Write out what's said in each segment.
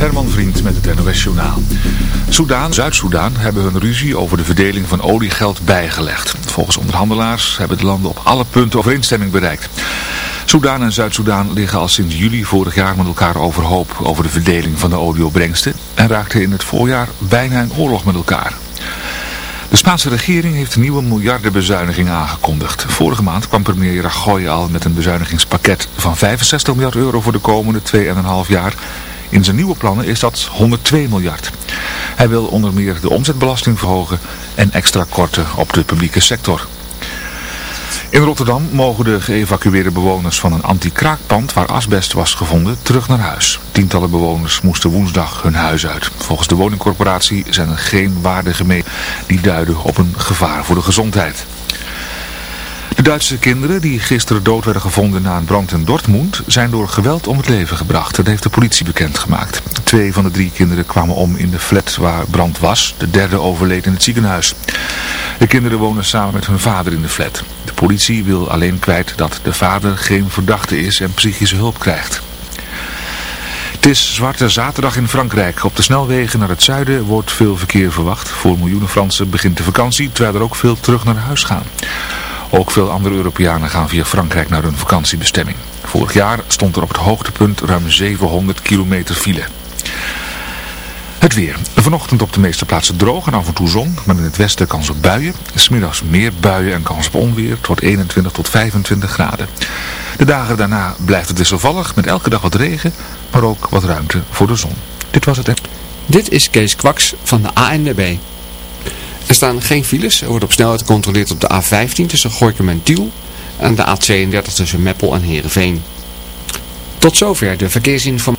Herman Vriend met het NOS Journaal. Zuid-Soedan hebben hun ruzie over de verdeling van oliegeld bijgelegd. Volgens onderhandelaars hebben de landen op alle punten overeenstemming bereikt. Soudaan en Zuid-Soedan liggen al sinds juli vorig jaar met elkaar overhoop over de verdeling van de olieopbrengsten en raakten in het voorjaar bijna in oorlog met elkaar. De Spaanse regering heeft een nieuwe miljardenbezuiniging aangekondigd. Vorige maand kwam premier Rajoy al met een bezuinigingspakket van 65 miljard euro voor de komende 2,5 jaar. In zijn nieuwe plannen is dat 102 miljard. Hij wil onder meer de omzetbelasting verhogen en extra korten op de publieke sector. In Rotterdam mogen de geëvacueerde bewoners van een anti-kraakpand waar asbest was gevonden terug naar huis. Tientallen bewoners moesten woensdag hun huis uit. Volgens de woningcorporatie zijn er geen waarden mee die duiden op een gevaar voor de gezondheid. De Duitse kinderen die gisteren dood werden gevonden na een brand in Dortmund zijn door geweld om het leven gebracht. Dat heeft de politie bekendgemaakt. Twee van de drie kinderen kwamen om in de flat waar brand was. De derde overleed in het ziekenhuis. De kinderen wonen samen met hun vader in de flat. De politie wil alleen kwijt dat de vader geen verdachte is en psychische hulp krijgt. Het is Zwarte Zaterdag in Frankrijk. Op de snelwegen naar het zuiden wordt veel verkeer verwacht. Voor miljoenen Fransen begint de vakantie, terwijl er ook veel terug naar huis gaan. Ook veel andere Europeanen gaan via Frankrijk naar hun vakantiebestemming. Vorig jaar stond er op het hoogtepunt ruim 700 kilometer file. Het weer. Vanochtend op de meeste plaatsen droog en af en toe zon, maar in het westen kans op buien. Smiddags meer buien en kans op onweer. Het wordt 21 tot 25 graden. De dagen daarna blijft het wisselvallig met elke dag wat regen, maar ook wat ruimte voor de zon. Dit was het. Dit is Kees Kwaks van de ANWB. Er staan geen files. Er wordt op snelheid gecontroleerd op de A15 tussen Gorkum en Tiel. En de A32 tussen Meppel en Heerenveen. Tot zover de verkeersinformatie.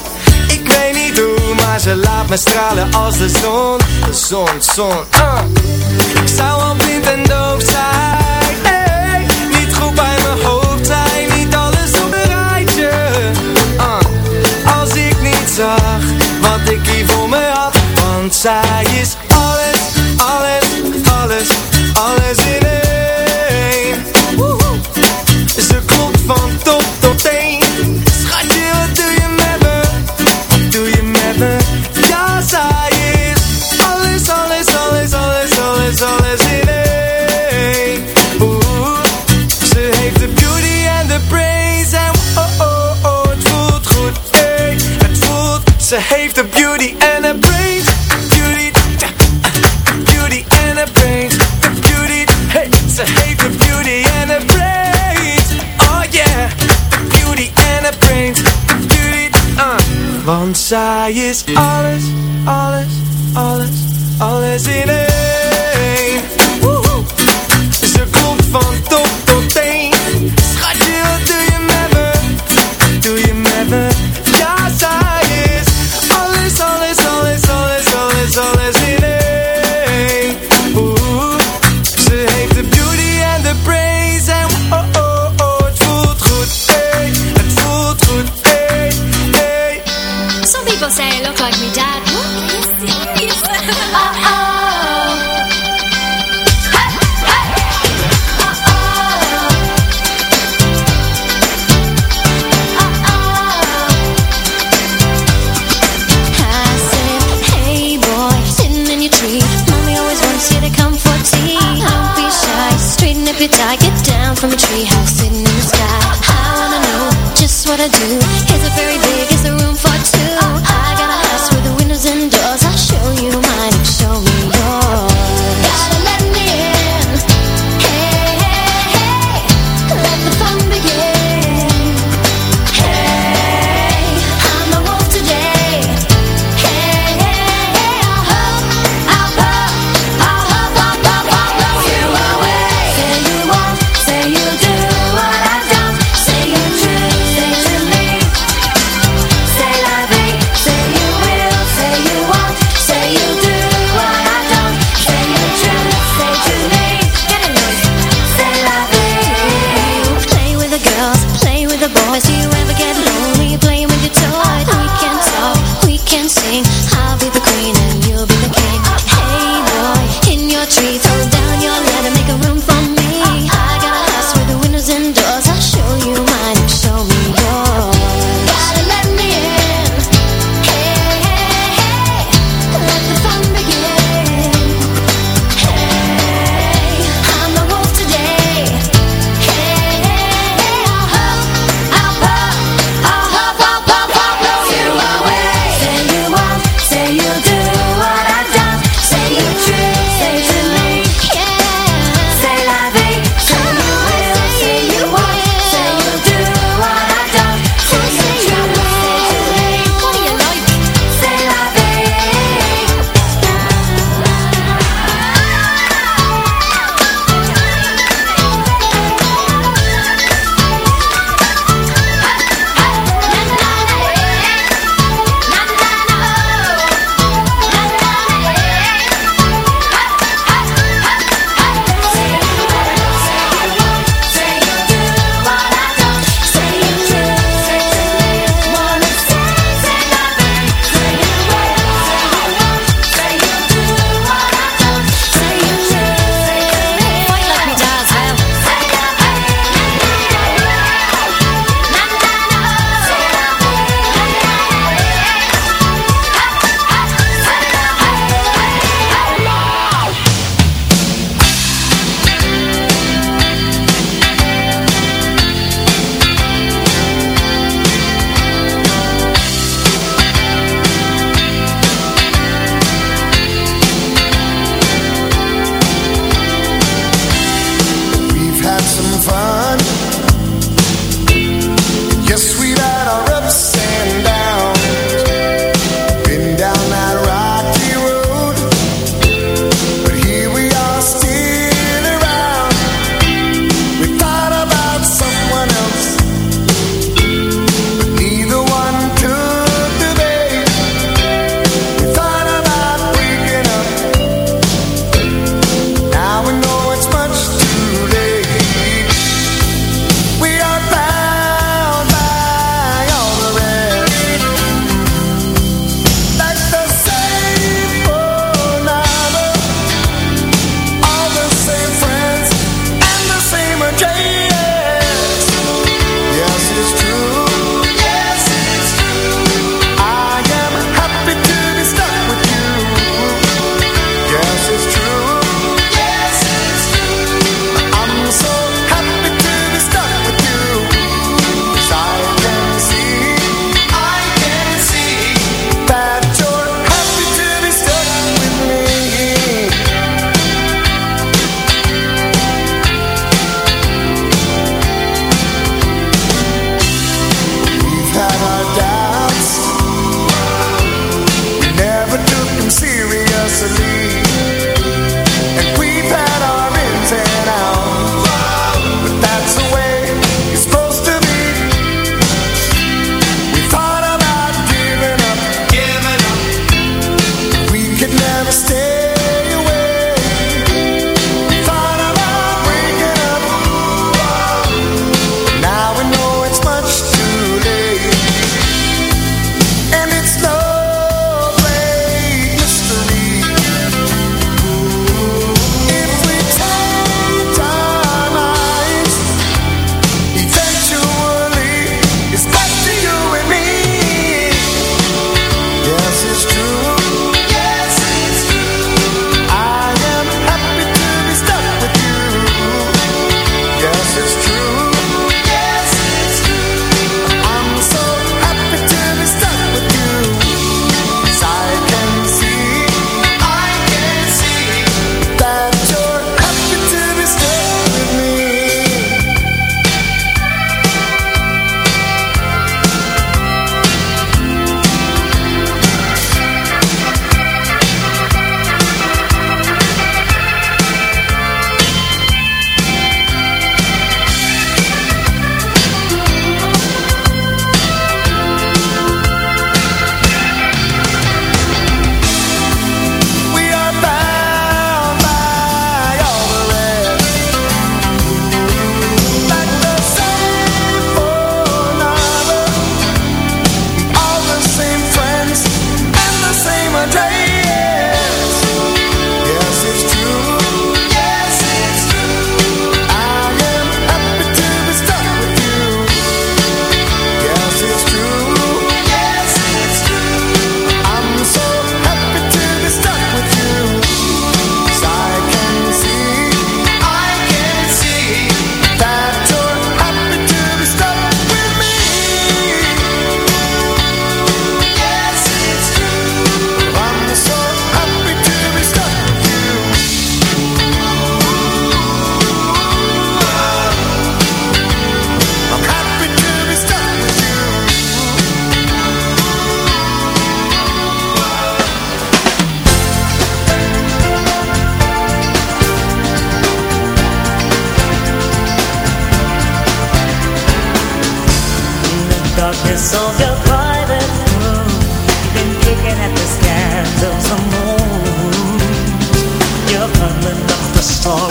weet niet hoe, maar ze laat me stralen als de zon De zon, zon, uh. Ik zou al blind en doof zijn zij is alles, alles, alles, alles in één over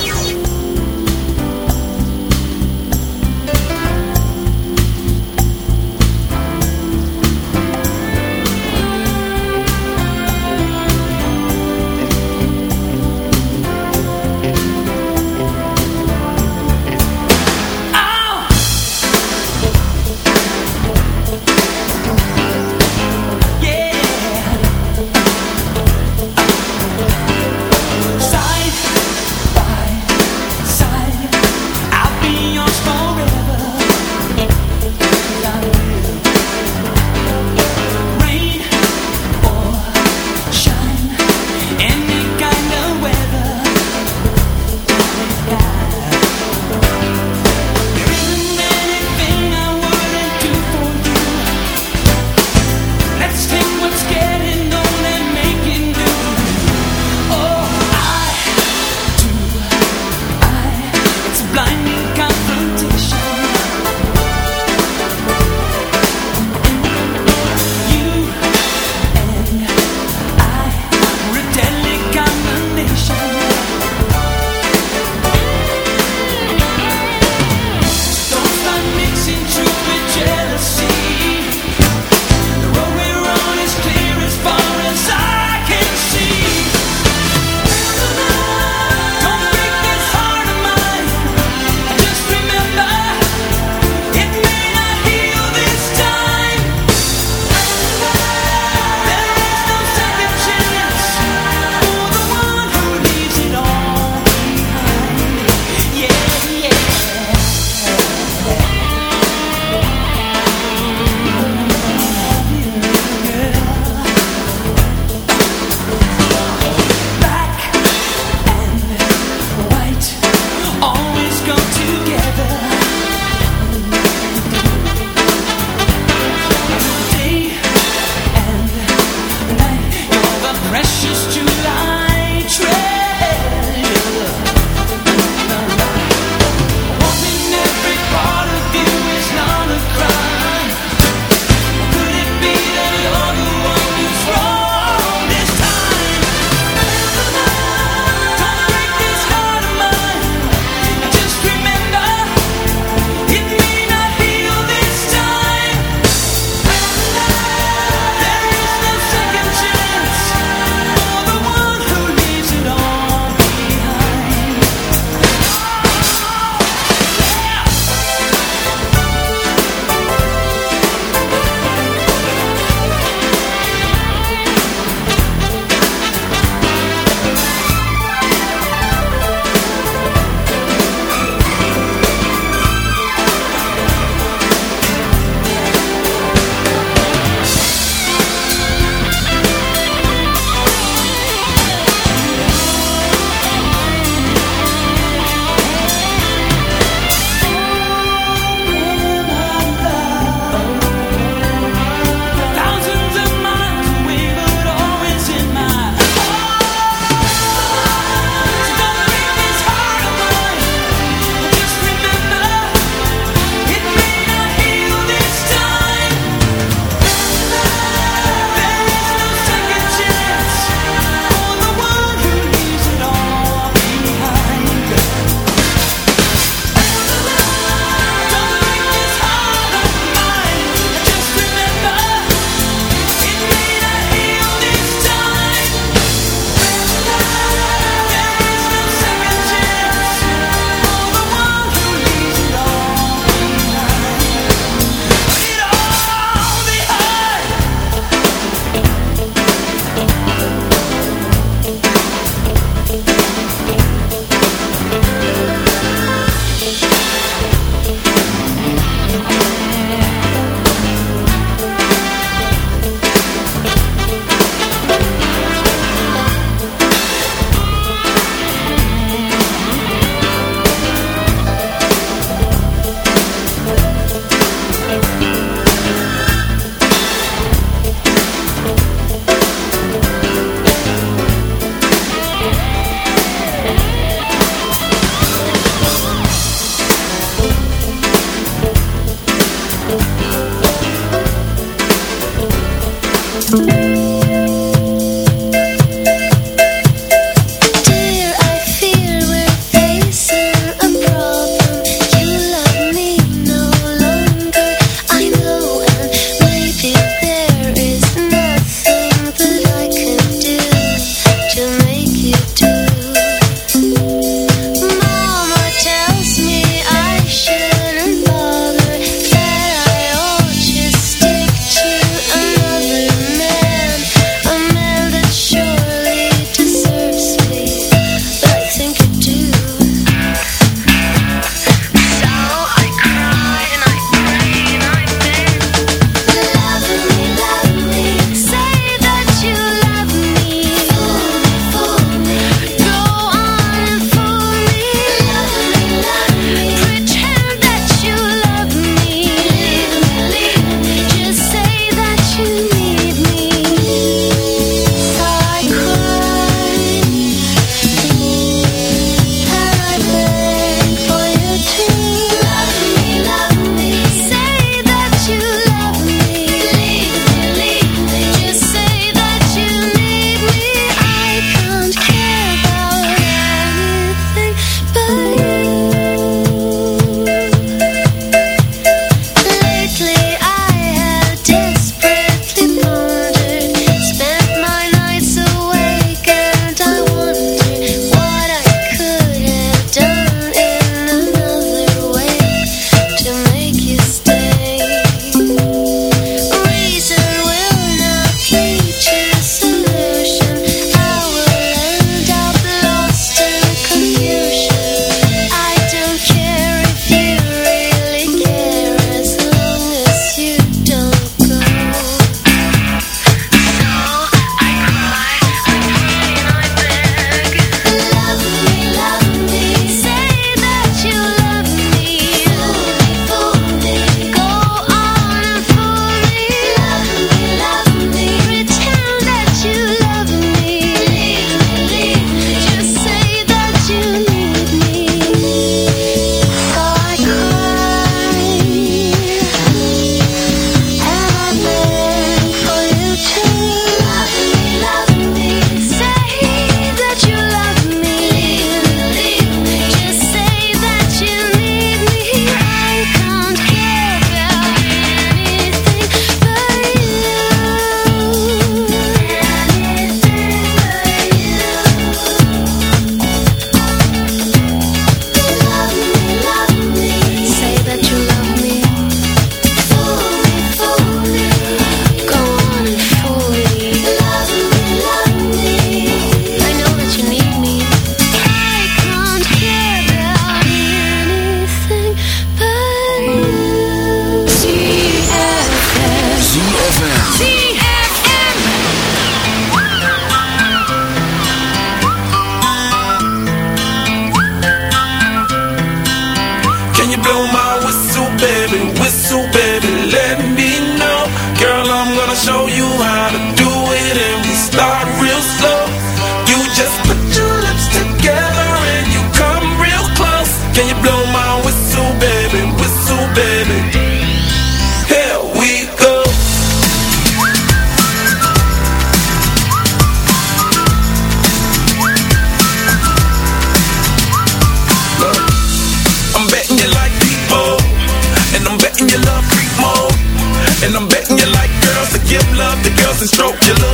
Stroke your little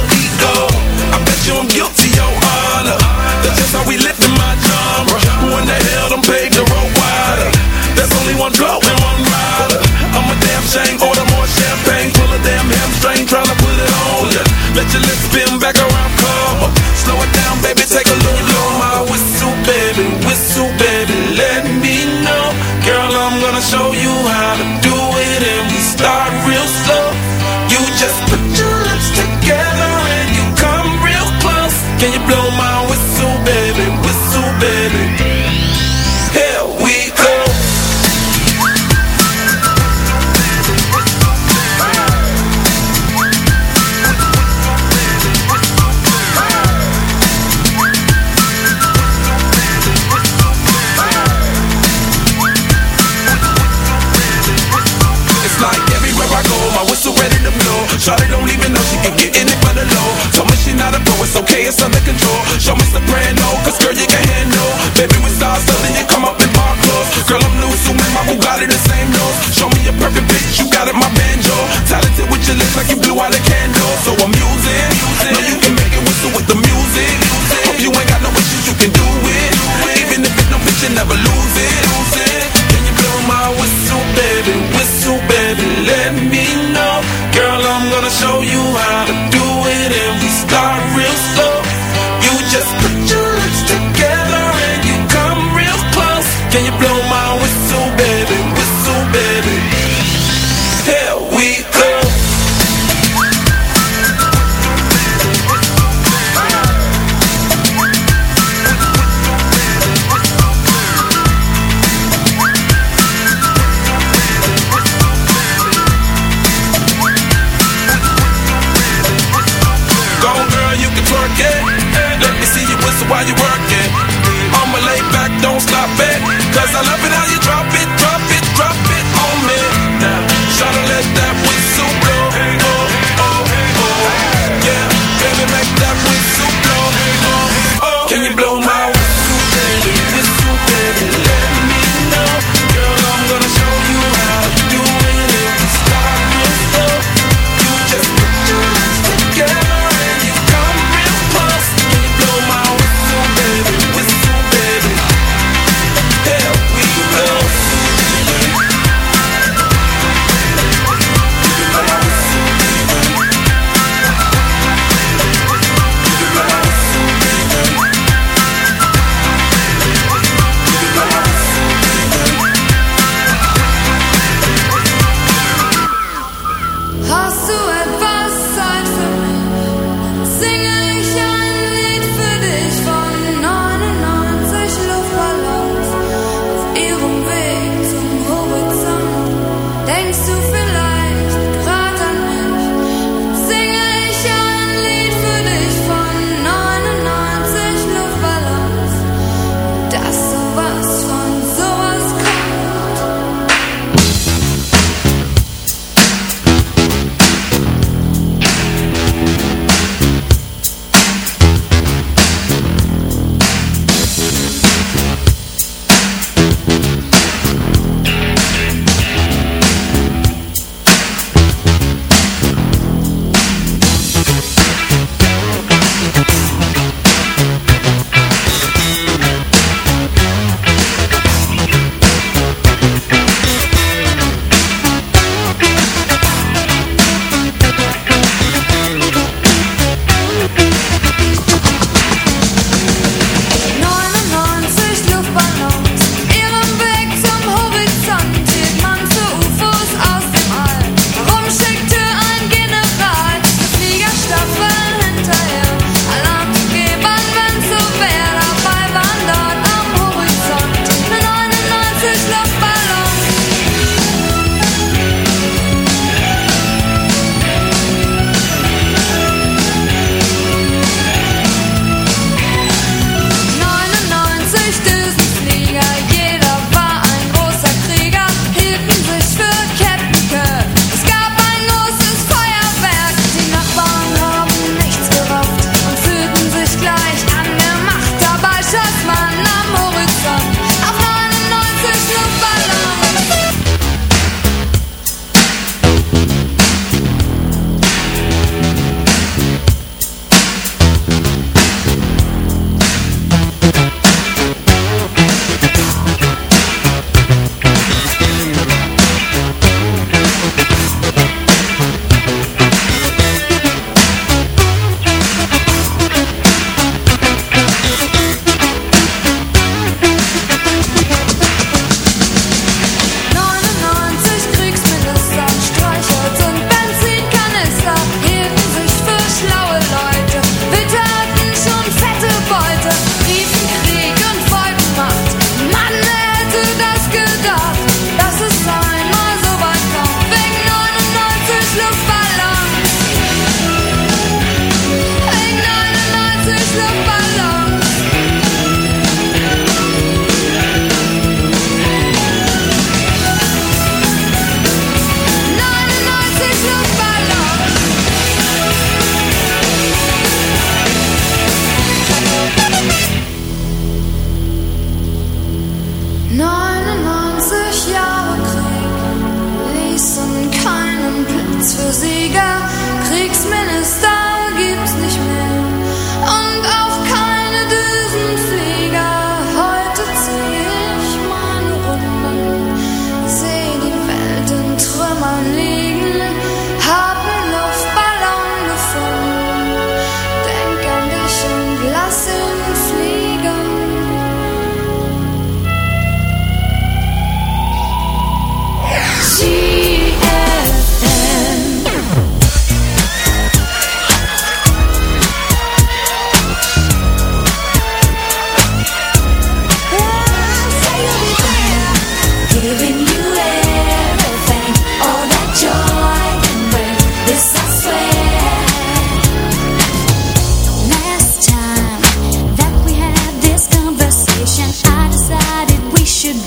just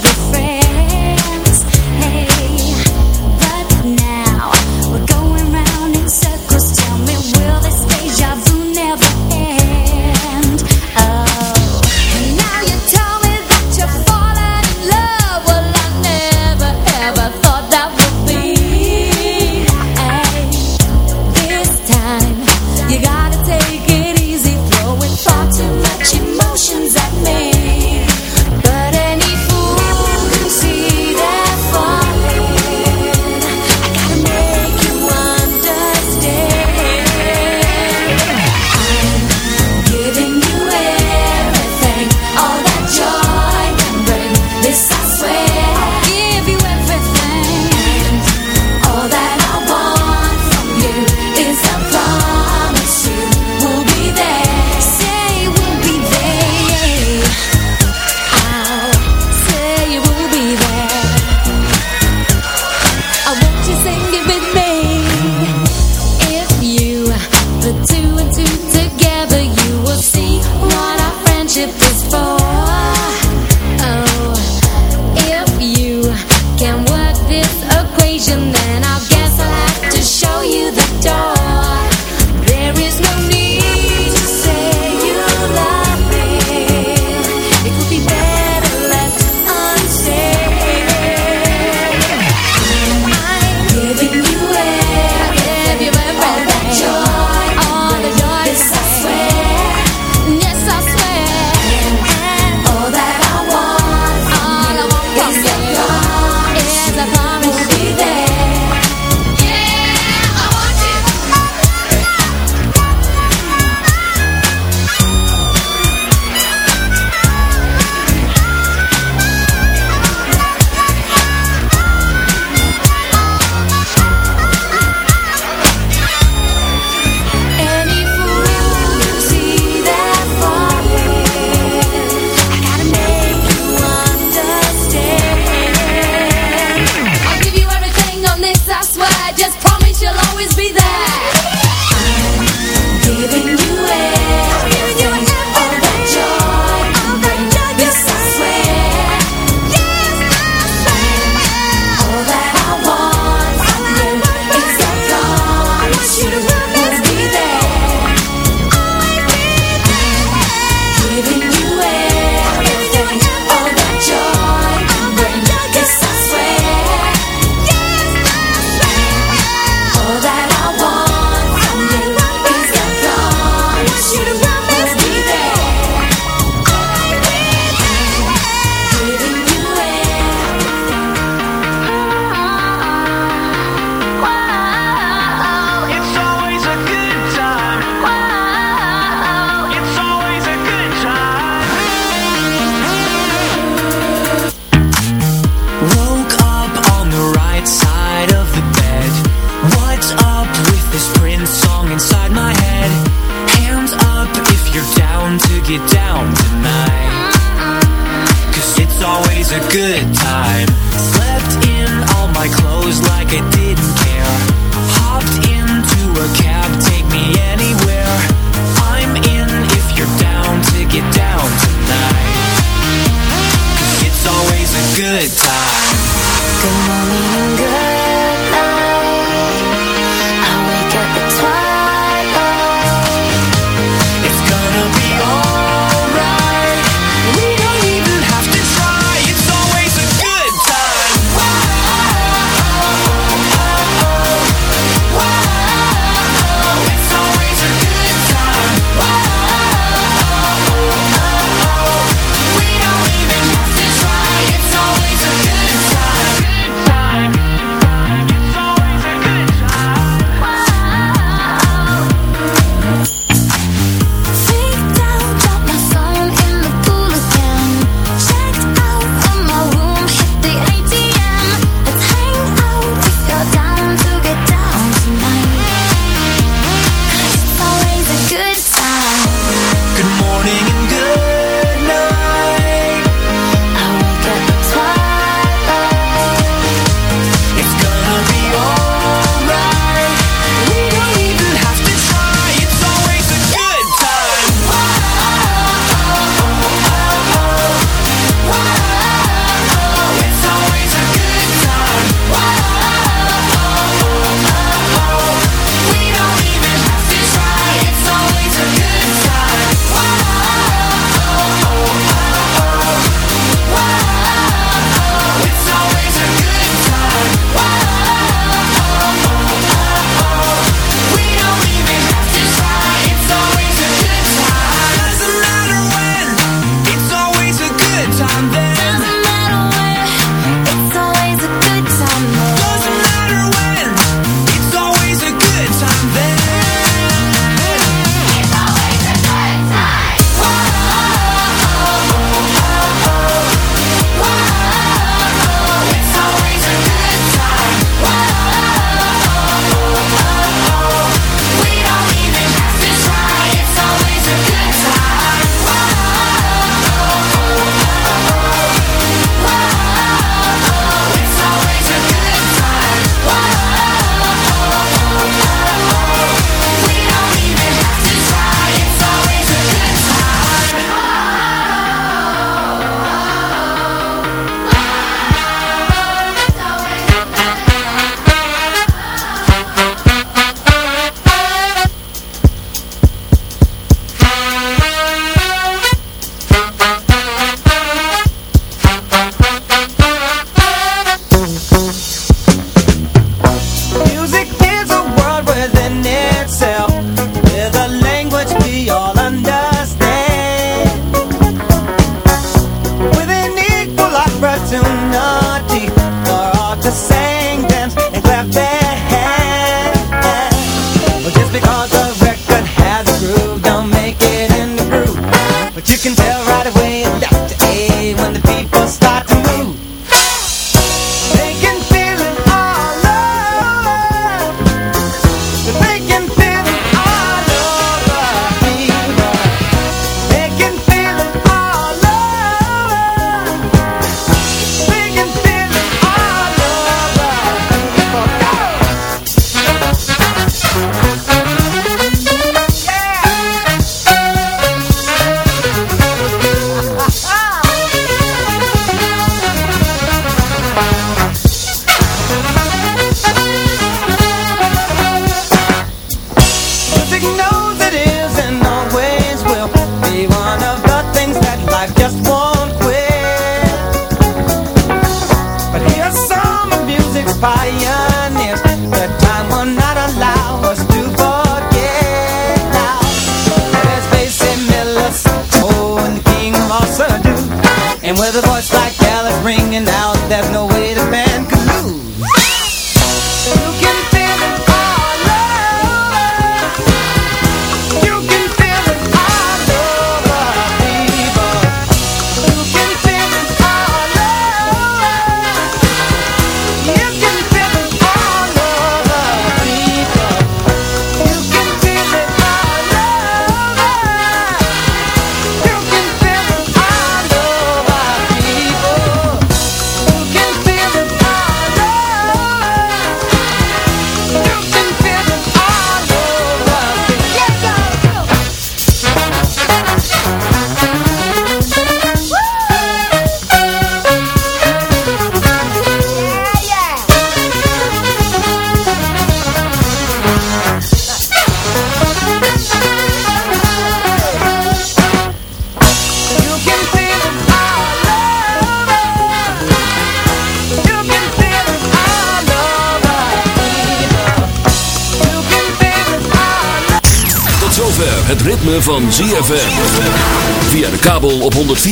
your friend. Good time. Good morning good